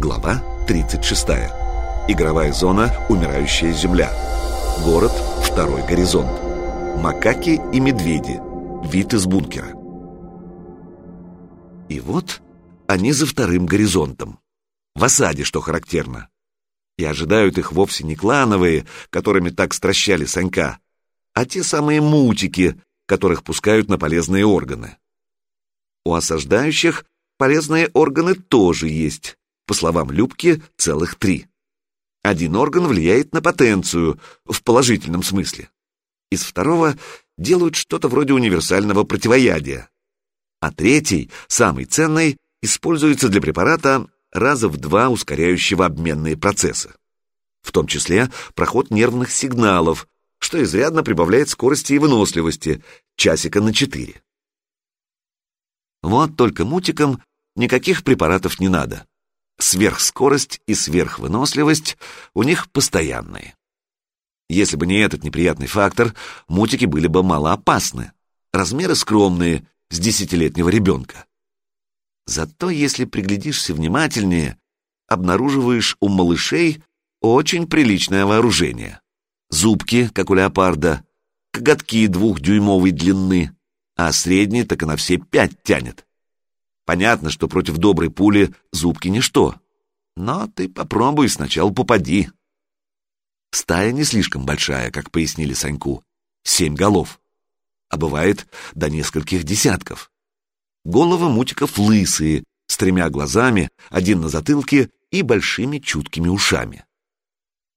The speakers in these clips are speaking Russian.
Глава 36. Игровая зона «Умирающая земля». Город «Второй горизонт». Макаки и медведи. Вид из бункера. И вот они за вторым горизонтом. В осаде, что характерно. И ожидают их вовсе не клановые, которыми так стращали Санька, а те самые мутики, которых пускают на полезные органы. У осаждающих полезные органы тоже есть, по словам Любки, целых три. Один орган влияет на потенцию, в положительном смысле. Из второго делают что-то вроде универсального противоядия. А третий, самый ценный, используется для препарата раза в два ускоряющего обменные процессы. В том числе проход нервных сигналов, что изрядно прибавляет скорости и выносливости, часика на четыре. Вот только мутикам никаких препаратов не надо. Сверхскорость и сверхвыносливость у них постоянные. Если бы не этот неприятный фактор, мутики были бы малоопасны. Размеры скромные, с десятилетнего ребенка. Зато если приглядишься внимательнее, обнаруживаешь у малышей очень приличное вооружение. Зубки, как у леопарда, коготки двухдюймовой длины, а средний так и на все пять тянет. Понятно, что против доброй пули зубки ничто. Но ты попробуй сначала попади. Стая не слишком большая, как пояснили Саньку. Семь голов. А бывает до нескольких десятков. Головы мутиков лысые, с тремя глазами, один на затылке и большими чуткими ушами.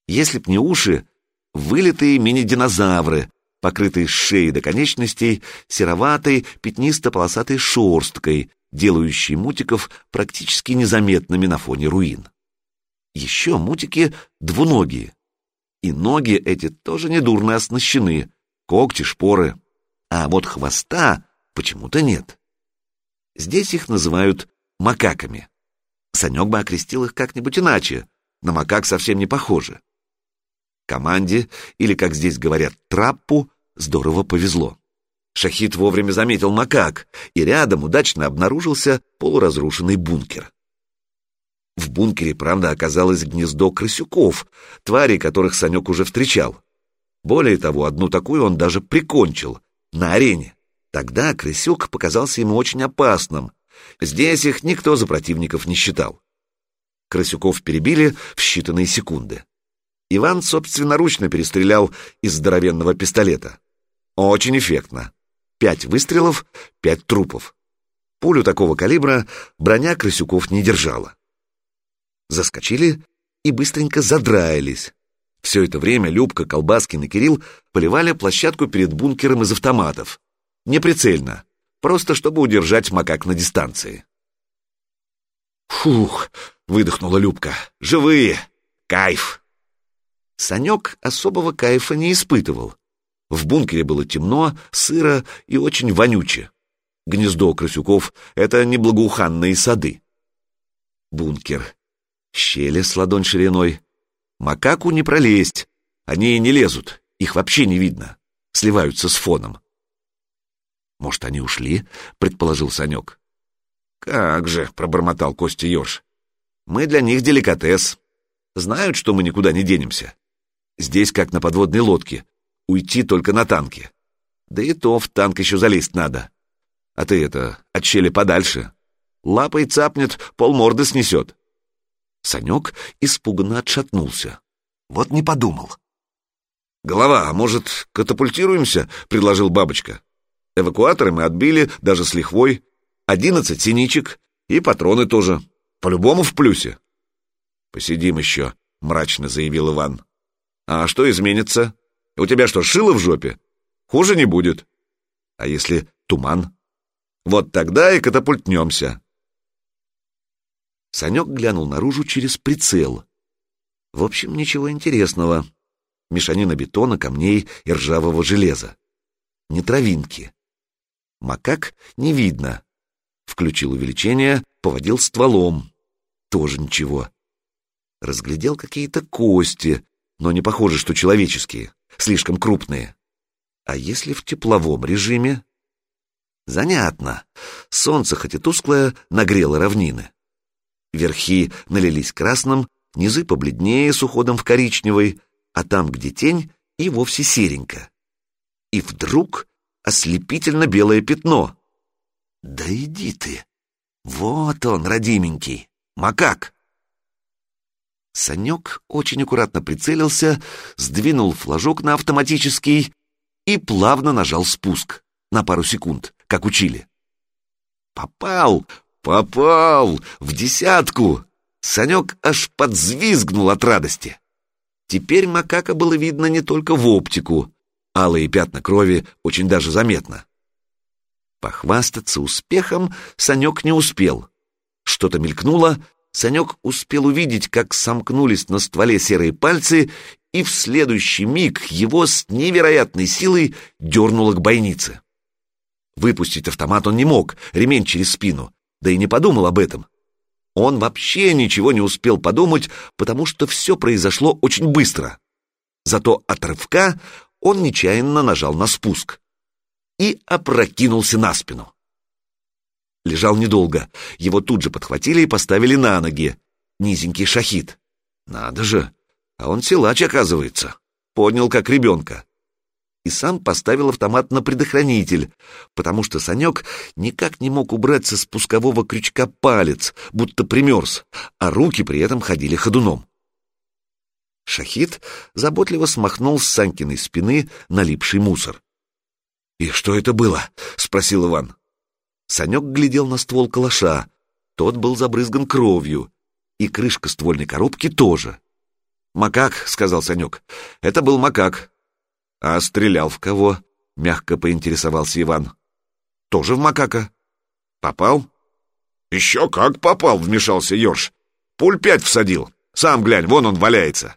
Если б не уши, вылитые мини-динозавры, покрытые с шеи до конечностей сероватой пятнисто-полосатой шерсткой, делающие мутиков практически незаметными на фоне руин. Еще мутики двуногие. И ноги эти тоже недурно оснащены, когти, шпоры. А вот хвоста почему-то нет. Здесь их называют макаками. Санек бы окрестил их как-нибудь иначе, на макак совсем не похожи. Команде, или, как здесь говорят, траппу, здорово повезло. Шахид вовремя заметил макак, и рядом удачно обнаружился полуразрушенный бункер. В бункере, правда, оказалось гнездо крысюков, твари, которых Санек уже встречал. Более того, одну такую он даже прикончил, на арене. Тогда крысюк показался ему очень опасным. Здесь их никто за противников не считал. Крысюков перебили в считанные секунды. Иван собственноручно перестрелял из здоровенного пистолета. Очень эффектно. Пять выстрелов, пять трупов. Пулю такого калибра броня крысюков не держала. Заскочили и быстренько задраились. Все это время Любка, Колбаскин и Кирилл поливали площадку перед бункером из автоматов. Неприцельно, просто чтобы удержать макак на дистанции. «Фух!» — выдохнула Любка. «Живые! Кайф!» Санек особого кайфа не испытывал. В бункере было темно, сыро и очень вонюче. Гнездо крысюков — это не благоуханные сады. Бункер. Щели с ладонь шириной. Макаку не пролезть. Они и не лезут, их вообще не видно. Сливаются с фоном. «Может, они ушли?» — предположил Санек. «Как же!» — пробормотал Костя Ёж. «Мы для них деликатес. Знают, что мы никуда не денемся. Здесь как на подводной лодке. Уйти только на танке. Да и то в танк еще залезть надо. А ты это, от щели подальше. Лапой цапнет, полморды снесет. Санек испуганно отшатнулся. Вот не подумал. «Голова, а может, катапультируемся?» — предложил бабочка. «Эвакуаторы мы отбили, даже с лихвой. Одиннадцать синичек и патроны тоже. По-любому в плюсе». «Посидим еще», — мрачно заявил Иван. «А что изменится?» У тебя что, шило в жопе? Хуже не будет. А если туман? Вот тогда и катапультнемся. Санек глянул наружу через прицел. В общем, ничего интересного. Мешанина бетона, камней и ржавого железа. Не травинки. Макак не видно. Включил увеличение, поводил стволом. Тоже ничего. Разглядел какие-то кости, но не похоже, что человеческие слишком крупные. А если в тепловом режиме? Занятно. Солнце, хоть и тусклое, нагрело равнины. Верхи налились красным, низы побледнее с уходом в коричневый, а там, где тень, и вовсе серенько. И вдруг ослепительно белое пятно. Да иди ты! Вот он, родименький, макак! Санек очень аккуратно прицелился, сдвинул флажок на автоматический и плавно нажал спуск на пару секунд, как учили. Попал! Попал! В десятку! Санек аж подзвизгнул от радости. Теперь макака было видно не только в оптику. Алые пятна крови очень даже заметно. Похвастаться успехом Санек не успел. Что-то мелькнуло, Санек успел увидеть, как сомкнулись на стволе серые пальцы, и в следующий миг его с невероятной силой дернуло к бойнице. Выпустить автомат он не мог, ремень через спину, да и не подумал об этом. Он вообще ничего не успел подумать, потому что все произошло очень быстро. Зато от рывка он нечаянно нажал на спуск и опрокинулся на спину. Лежал недолго, его тут же подхватили и поставили на ноги. Низенький шахид. Надо же, а он силач, оказывается. Поднял как ребенка и сам поставил автомат на предохранитель, потому что Санек никак не мог убрать со спускового крючка палец, будто примерз, а руки при этом ходили ходуном. Шахид заботливо смахнул с Санькиной спины налипший мусор. «И что это было?» — спросил Иван. Санек глядел на ствол калаша. Тот был забрызган кровью, и крышка ствольной коробки тоже. «Макак», — сказал Санек. «Это был макак. «А стрелял в кого?» — мягко поинтересовался Иван. «Тоже в макака». «Попал?» «Еще как попал!» — вмешался Ёрш. «Пуль пять всадил. Сам глянь, вон он валяется».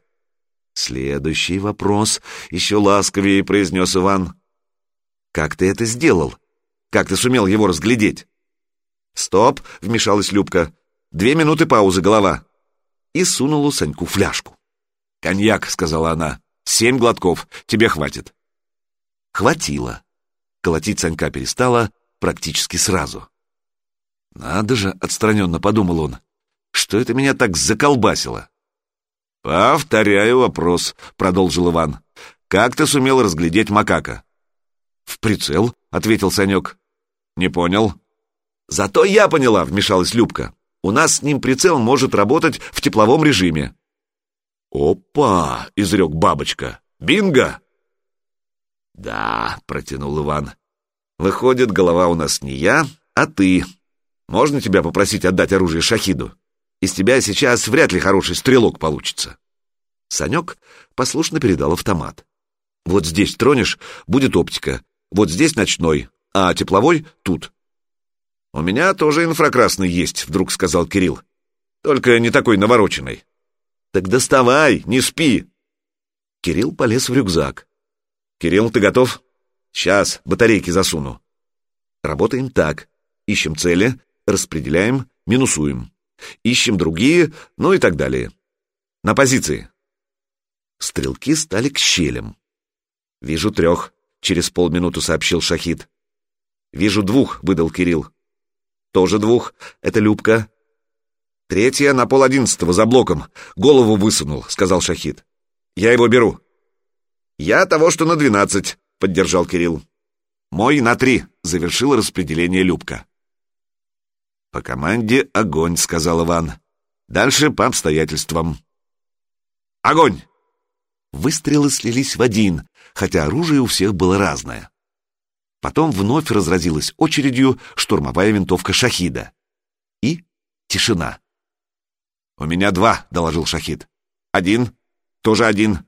«Следующий вопрос», — еще ласковее произнес Иван. «Как ты это сделал? Как ты сумел его разглядеть?» «Стоп!» — вмешалась Любка. «Две минуты паузы, голова!» И сунула Саньку фляжку. «Коньяк», — сказала она. Семь глотков. Тебе хватит. Хватило. Колотить Санька перестала практически сразу. Надо же, отстраненно подумал он. Что это меня так заколбасило? Повторяю вопрос, продолжил Иван. Как ты сумел разглядеть макака? В прицел, ответил Санек. Не понял. Зато я поняла, вмешалась Любка. У нас с ним прицел может работать в тепловом режиме. «Опа!» — изрек бабочка. «Бинго!» «Да», — протянул Иван. «Выходит, голова у нас не я, а ты. Можно тебя попросить отдать оружие Шахиду? Из тебя сейчас вряд ли хороший стрелок получится». Санек послушно передал автомат. «Вот здесь тронешь, будет оптика. Вот здесь ночной, а тепловой — тут». «У меня тоже инфракрасный есть», — вдруг сказал Кирилл. «Только не такой навороченный». «Так доставай, не спи!» Кирилл полез в рюкзак. «Кирилл, ты готов?» «Сейчас, батарейки засуну». Работаем так. Ищем цели, распределяем, минусуем. Ищем другие, ну и так далее. На позиции. Стрелки стали к щелям. «Вижу трех», — через полминуты сообщил Шахид. «Вижу двух», — выдал Кирилл. «Тоже двух. Это Любка. Третья на пол одиннадцатого за блоком. Голову высунул, сказал Шахид. Я его беру. Я того, что на двенадцать, поддержал Кирилл. Мой на три, завершил распределение Любка. По команде огонь, сказал Иван. Дальше по обстоятельствам. Огонь! Выстрелы слились в один, хотя оружие у всех было разное. Потом вновь разразилась очередью штурмовая винтовка Шахида. И тишина. «У меня два», — доложил Шахид. «Один? Тоже один?»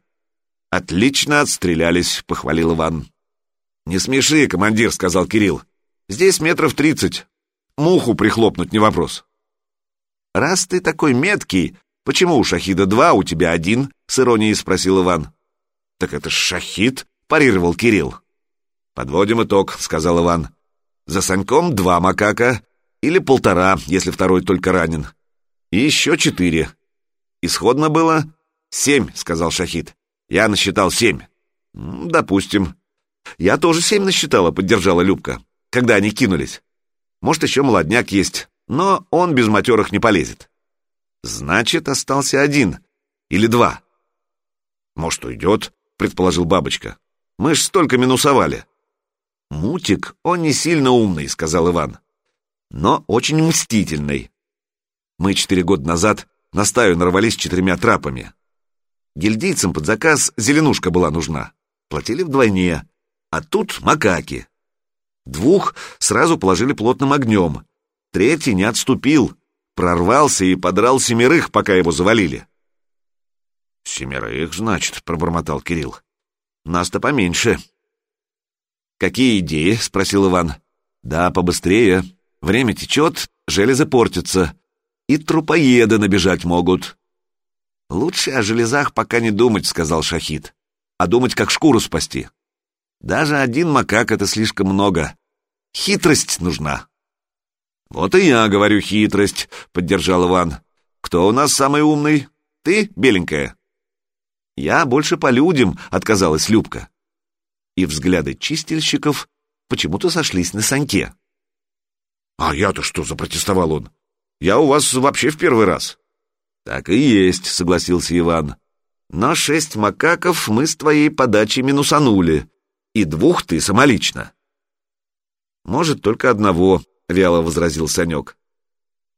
«Отлично отстрелялись», — похвалил Иван. «Не смеши, командир», — сказал Кирилл. «Здесь метров тридцать. Муху прихлопнуть не вопрос». «Раз ты такой меткий, почему у Шахида два, у тебя один?» — с иронией спросил Иван. «Так это ж Шахид», — парировал Кирилл. «Подводим итог», — сказал Иван. «За Саньком два макака, или полтора, если второй только ранен. И еще четыре. Исходно было семь, сказал Шахид. Я насчитал семь. Допустим. Я тоже семь насчитала, поддержала Любка, когда они кинулись. Может, еще молодняк есть, но он без матерых не полезет. Значит, остался один. Или два. Может, уйдет, предположил бабочка. Мы ж столько минусовали. Мутик, он не сильно умный, сказал Иван. Но очень мстительный. Мы четыре года назад на стаю нарвались четырьмя трапами. Гильдейцам под заказ зеленушка была нужна. Платили вдвойне. А тут макаки. Двух сразу положили плотным огнем. Третий не отступил. Прорвался и подрал семерых, пока его завалили. «Семерых, значит», — пробормотал Кирилл. «Нас-то поменьше». «Какие идеи?» — спросил Иван. «Да, побыстрее. Время течет, железы портятся. И трупоеды набежать могут». «Лучше о железах пока не думать», — сказал Шахид. «А думать, как шкуру спасти. Даже один макак — это слишком много. Хитрость нужна». «Вот и я говорю хитрость», — поддержал Иван. «Кто у нас самый умный? Ты, беленькая?» «Я больше по людям», — отказалась Любка. И взгляды чистильщиков почему-то сошлись на Саньке. «А я-то что?» — запротестовал он. «Я у вас вообще в первый раз». «Так и есть», — согласился Иван. «Но шесть макаков мы с твоей подачи минусанули, и двух ты самолично». «Может, только одного», — вяло возразил Санек.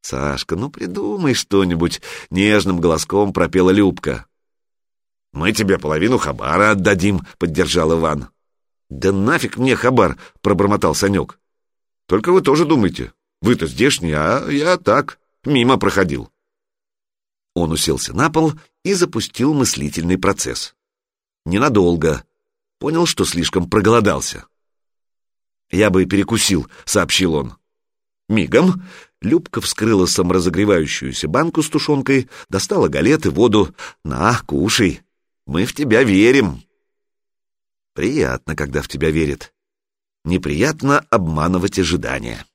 «Сашка, ну придумай что-нибудь», — нежным голоском пропела Любка. «Мы тебе половину хабара отдадим», — поддержал Иван. «Да нафиг мне хабар», — пробормотал Санек. «Только вы тоже думайте. Вы-то здешний, а я так, мимо проходил». Он уселся на пол и запустил мыслительный процесс. Ненадолго. Понял, что слишком проголодался. «Я бы перекусил», — сообщил он. Мигом Любка вскрыла саморазогревающуюся банку с тушенкой, достала галеты, воду. «На, кушай, мы в тебя верим». Приятно, когда в тебя верят. Неприятно обманывать ожидания.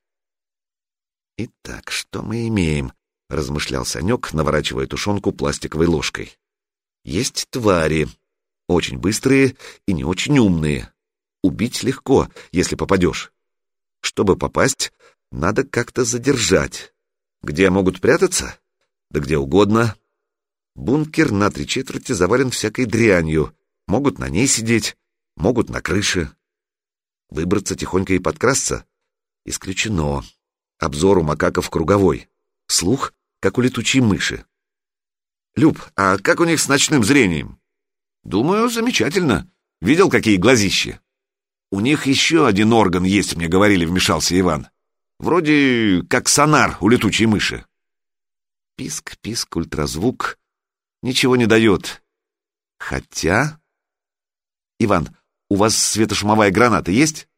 «Итак, что мы имеем?» — размышлял Санек, наворачивая тушенку пластиковой ложкой. «Есть твари, очень быстрые и не очень умные. Убить легко, если попадешь. Чтобы попасть, надо как-то задержать. Где могут прятаться? Да где угодно. Бункер на три четверти завален всякой дрянью. Могут на ней сидеть, могут на крыше. Выбраться тихонько и подкрасться? Исключено. Обзор у макаков круговой. Слух, как у летучей мыши. Люб, а как у них с ночным зрением? Думаю, замечательно. Видел, какие глазищи? У них еще один орган есть, мне говорили, вмешался Иван. Вроде как сонар у летучей мыши. Писк, писк, ультразвук. Ничего не дает. Хотя... Иван, у вас светошумовая граната есть?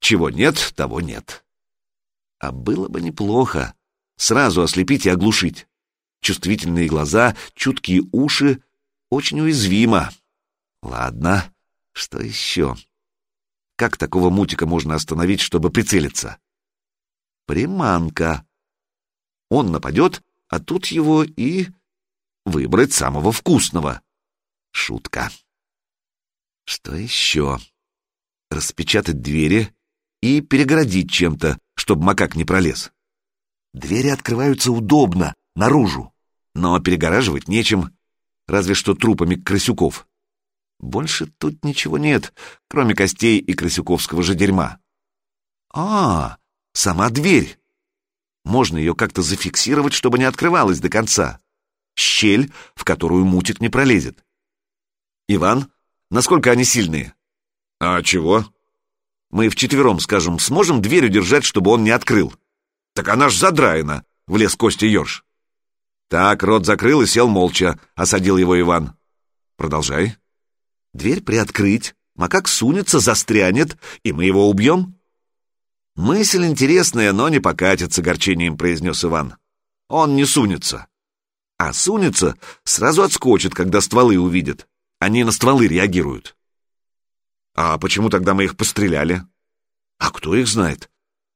Чего нет, того нет. А было бы неплохо. Сразу ослепить и оглушить. Чувствительные глаза, чуткие уши. Очень уязвимо. Ладно, что еще? Как такого мутика можно остановить, чтобы прицелиться? приманка. Он нападет, а тут его и... выбрать самого вкусного. Шутка. Что еще? Распечатать двери и перегородить чем-то, чтобы макак не пролез. Двери открываются удобно, наружу, но перегораживать нечем, разве что трупами крысюков. Больше тут ничего нет, кроме костей и крысюковского же дерьма. А, Сама дверь. Можно ее как-то зафиксировать, чтобы не открывалась до конца. Щель, в которую мутик не пролезет. Иван, насколько они сильные? А чего? Мы вчетвером, скажем, сможем дверь удержать, чтобы он не открыл. Так она ж задраена, влез Костя Ёрш. Так, рот закрыл и сел молча, осадил его Иван. Продолжай. Дверь приоткрыть, макак сунется, застрянет, и мы его убьем? «Мысль интересная, но не покатится», — горчением произнес Иван. «Он не сунется». А сунется, сразу отскочит, когда стволы увидит. Они на стволы реагируют. А почему тогда мы их постреляли? А кто их знает?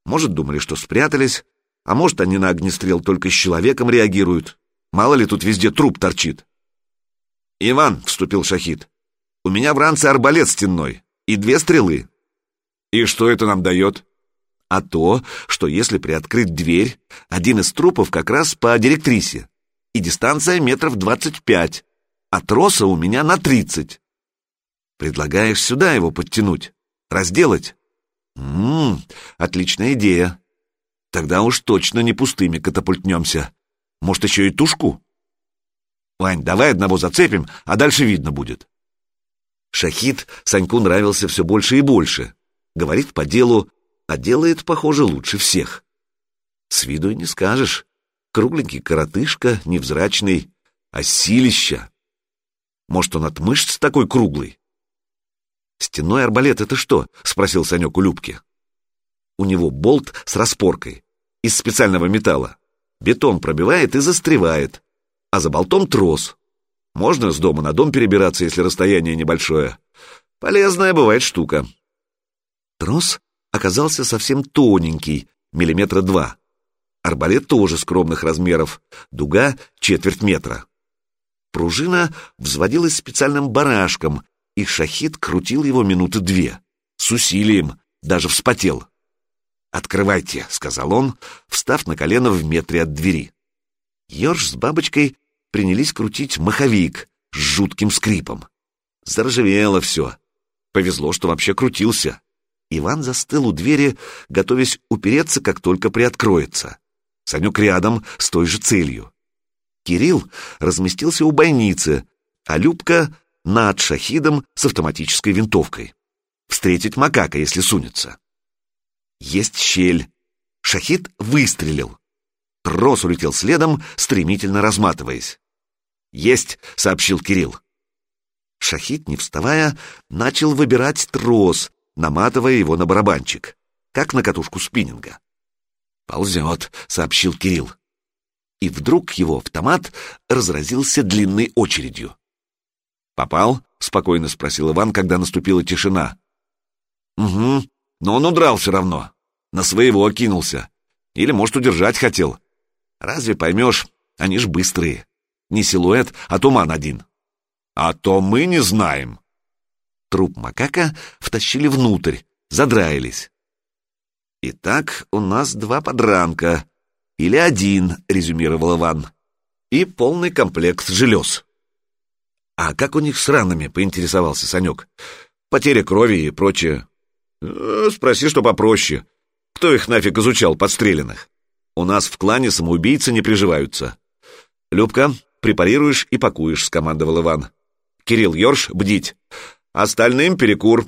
Может, думали, что спрятались, а может, они на огнестрел только с человеком реагируют. Мало ли тут везде труп торчит. «Иван», — вступил Шахид, — «у меня в ранце арбалет стенной и две стрелы». «И что это нам дает?» а то, что если приоткрыть дверь, один из трупов как раз по директрисе. и дистанция метров двадцать пять, а троса у меня на тридцать. Предлагаешь сюда его подтянуть, разделать? Ммм, отличная идея. Тогда уж точно не пустыми катапультнемся. Может, еще и тушку? Вань, давай одного зацепим, а дальше видно будет. Шахид Саньку нравился все больше и больше. Говорит по делу, а делает, похоже, лучше всех. С виду и не скажешь. Кругленький коротышка, невзрачный, а силища. Может, он от мышц такой круглый? «Стенной арбалет — это что?» — спросил Санек у Любки. «У него болт с распоркой, из специального металла. Бетон пробивает и застревает, а за болтом трос. Можно с дома на дом перебираться, если расстояние небольшое. Полезная бывает штука». Трос оказался совсем тоненький, миллиметра два. Арбалет тоже скромных размеров, дуга — четверть метра. Пружина взводилась специальным барашком, и шахид крутил его минуты две, с усилием, даже вспотел. «Открывайте», — сказал он, встав на колено в метре от двери. Ёрш с бабочкой принялись крутить маховик с жутким скрипом. Заржавело все. Повезло, что вообще крутился. Иван застыл у двери, готовясь упереться, как только приоткроется. Санек рядом, с той же целью. Кирилл разместился у бойницы, а Любка над шахидом с автоматической винтовкой. Встретить макака, если сунется. Есть щель. Шахид выстрелил. Трос улетел следом, стремительно разматываясь. «Есть!» — сообщил Кирилл. Шахид, не вставая, начал выбирать трос, наматывая его на барабанчик, как на катушку спиннинга. «Ползет», — сообщил Кирилл. И вдруг его автомат разразился длинной очередью. «Попал?» — спокойно спросил Иван, когда наступила тишина. «Угу, но он удрал все равно. На своего кинулся. Или, может, удержать хотел. Разве поймешь, они ж быстрые. Не силуэт, а туман один». «А то мы не знаем». Труп макака втащили внутрь, задраились. «Итак, у нас два подранка. Или один», — резюмировал Иван. «И полный комплект желез». «А как у них с ранами?» — поинтересовался Санек. «Потеря крови и прочее». «Э, «Спроси, что попроще. Кто их нафиг изучал, подстреленных? У нас в клане самоубийцы не приживаются». «Любка, препарируешь и пакуешь», — скомандовал Иван. «Кирилл, Ёрш, бдить. Остальным перекур».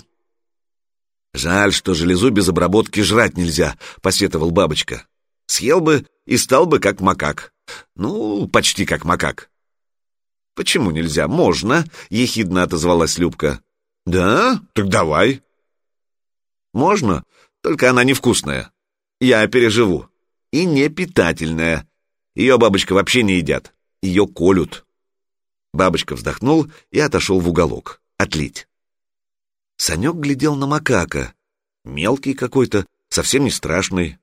«Жаль, что железу без обработки жрать нельзя», — посетовал бабочка. «Съел бы и стал бы как макак. Ну, почти как макак». «Почему нельзя? Можно!» — ехидно отозвалась Любка. «Да? Так давай!» «Можно, только она невкусная. Я переживу. И не питательная. Ее бабочка вообще не едят. Ее колют». Бабочка вздохнул и отошел в уголок. Отлить. Санек глядел на макака. Мелкий какой-то, совсем не страшный.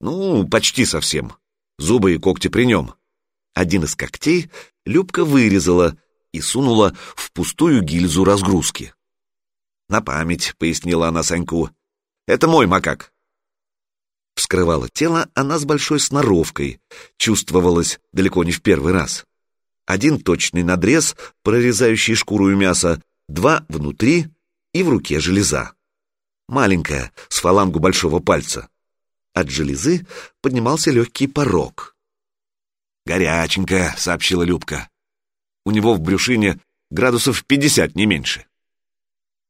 Ну, почти совсем. Зубы и когти при нем. Один из когтей Любка вырезала и сунула в пустую гильзу разгрузки. «На память», — пояснила она Саньку. «Это мой макак». Вскрывала тело она с большой сноровкой, чувствовалось далеко не в первый раз. Один точный надрез, прорезающий шкуру и мясо, два внутри и в руке железа. Маленькая, с фалангу большого пальца. От железы поднимался легкий порог. «Горяченько», — сообщила Любка. «У него в брюшине градусов пятьдесят, не меньше».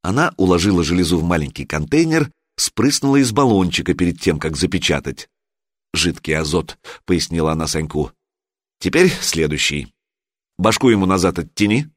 Она уложила железу в маленький контейнер, спрыснула из баллончика перед тем, как запечатать. «Жидкий азот», — пояснила она Саньку. «Теперь следующий. Башку ему назад оттяни».